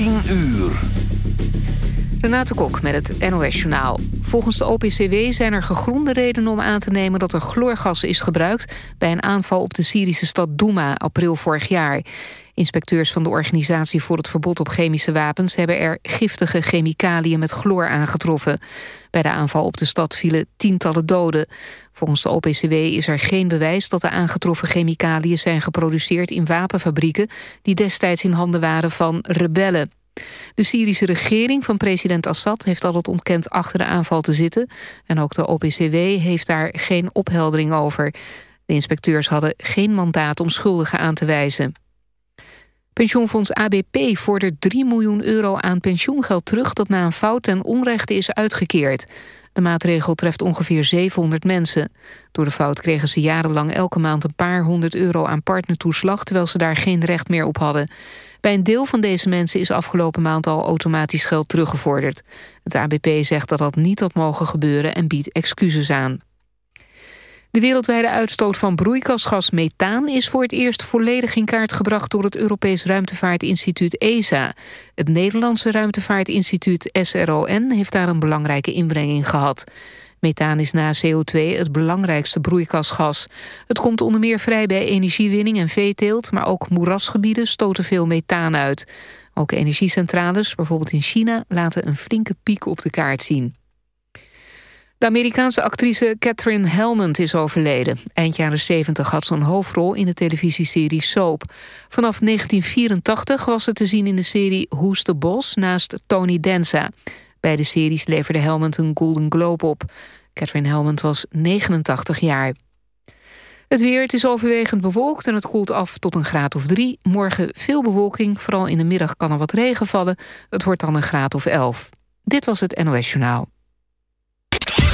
10 uur. Renate Kok met het NOS Journaal. Volgens de OPCW zijn er gegronde redenen om aan te nemen... dat er chloorgas is gebruikt bij een aanval op de Syrische stad Douma... april vorig jaar. Inspecteurs van de Organisatie voor het Verbod op Chemische Wapens... hebben er giftige chemicaliën met chloor aangetroffen. Bij de aanval op de stad vielen tientallen doden. Volgens de OPCW is er geen bewijs dat de aangetroffen chemicaliën... zijn geproduceerd in wapenfabrieken... die destijds in handen waren van rebellen. De Syrische regering van president Assad heeft altijd ontkend achter de aanval te zitten. En ook de OPCW heeft daar geen opheldering over. De inspecteurs hadden geen mandaat om schuldigen aan te wijzen. Pensioenfonds ABP vordert 3 miljoen euro aan pensioengeld terug... dat na een fout ten onrechte is uitgekeerd. De maatregel treft ongeveer 700 mensen. Door de fout kregen ze jarenlang elke maand een paar honderd euro aan partnertoeslag... terwijl ze daar geen recht meer op hadden. Bij een deel van deze mensen is afgelopen maand al automatisch geld teruggevorderd. Het ABP zegt dat dat niet had mogen gebeuren en biedt excuses aan. De wereldwijde uitstoot van broeikasgas methaan is voor het eerst volledig in kaart gebracht door het Europees Ruimtevaartinstituut ESA. Het Nederlandse Ruimtevaartinstituut SRON heeft daar een belangrijke inbreng in gehad. Methaan is na CO2 het belangrijkste broeikasgas. Het komt onder meer vrij bij energiewinning en veeteelt... maar ook moerasgebieden stoten veel methaan uit. Ook energiecentrales, bijvoorbeeld in China... laten een flinke piek op de kaart zien. De Amerikaanse actrice Catherine Helmond is overleden. Eind jaren 70 had ze een hoofdrol in de televisieserie Soap. Vanaf 1984 was ze te zien in de serie Who's the Boss naast Tony Danza. Beide series leverde Helmond een Golden Globe op. Catherine Helmond was 89 jaar. Het weer, het is overwegend bewolkt en het koelt af tot een graad of drie. Morgen veel bewolking, vooral in de middag kan er wat regen vallen. Het wordt dan een graad of elf. Dit was het NOS Journaal.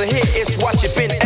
The hit is what you've been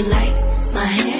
you like my hair?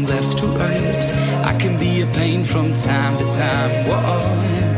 Left to right. I can be a pain from time to time. Whoa.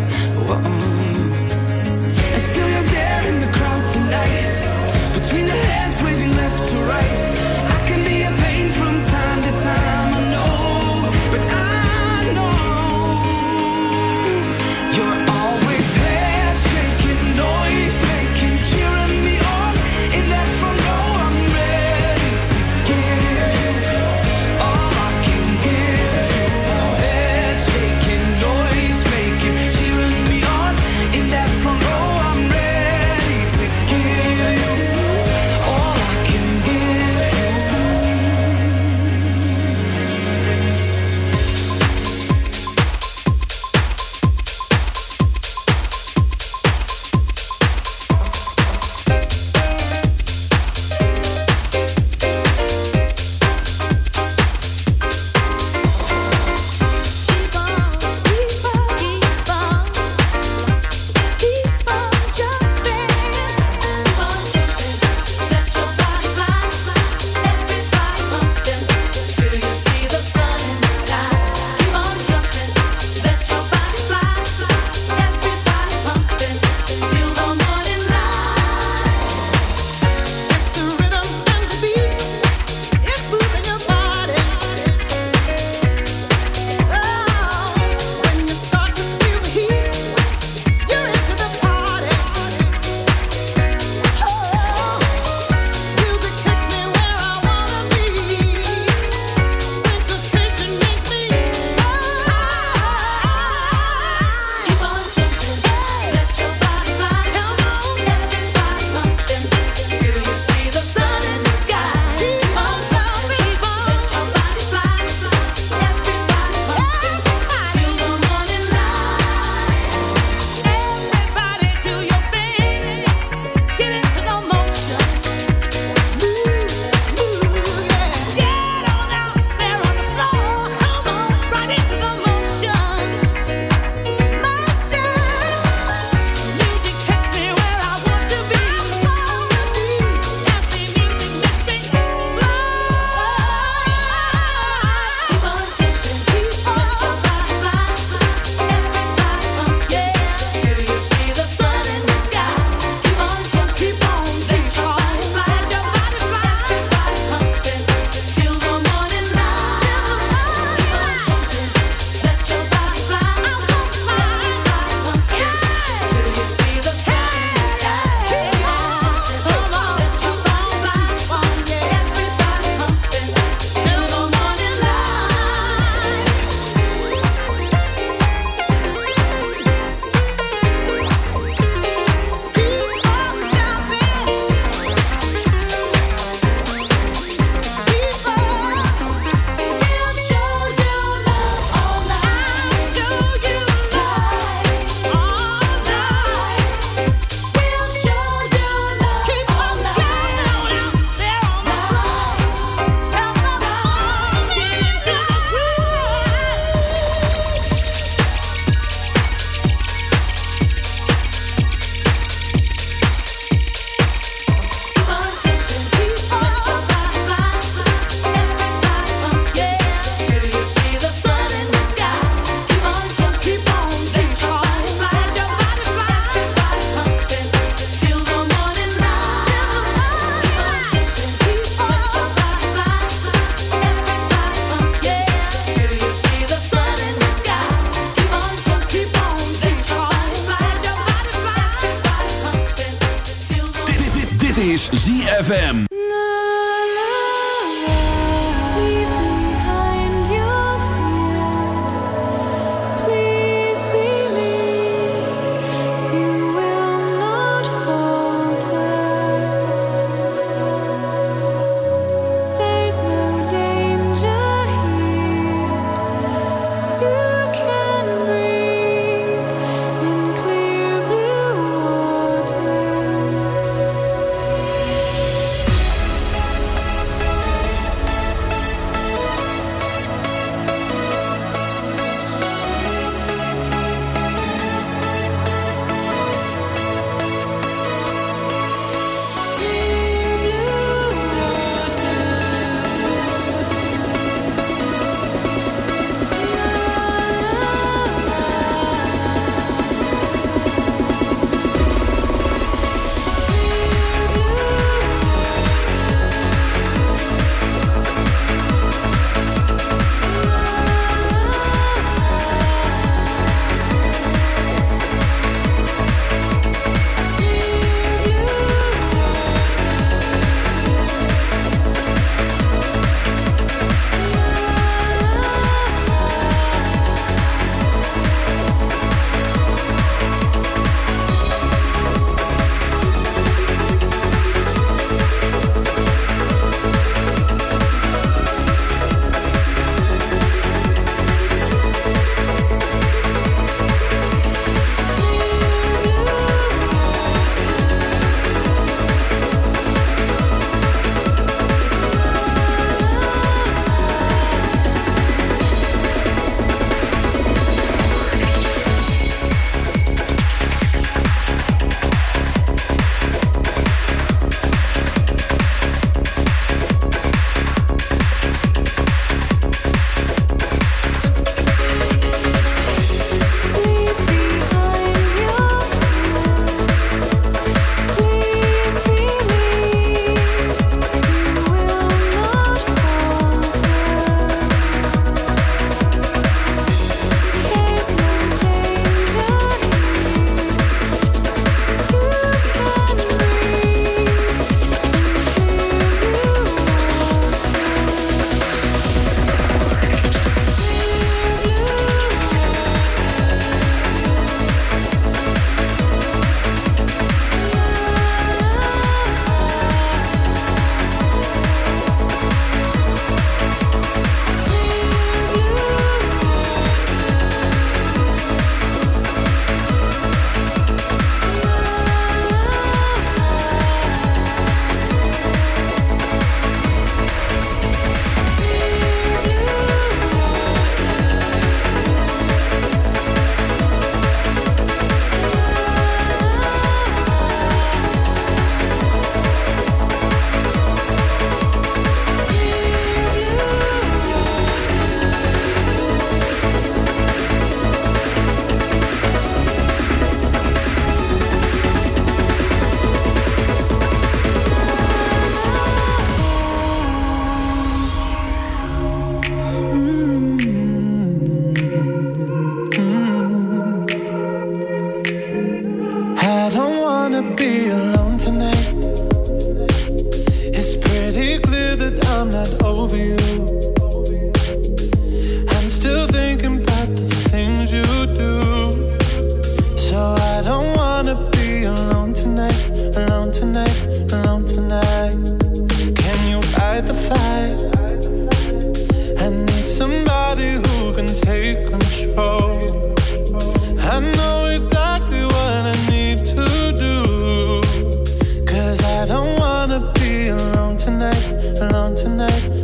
down tonight.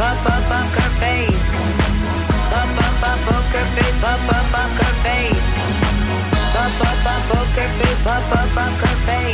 up, up, up her face. Up, up, poker face. Up, up, up her face. Up, up, up, poker her face.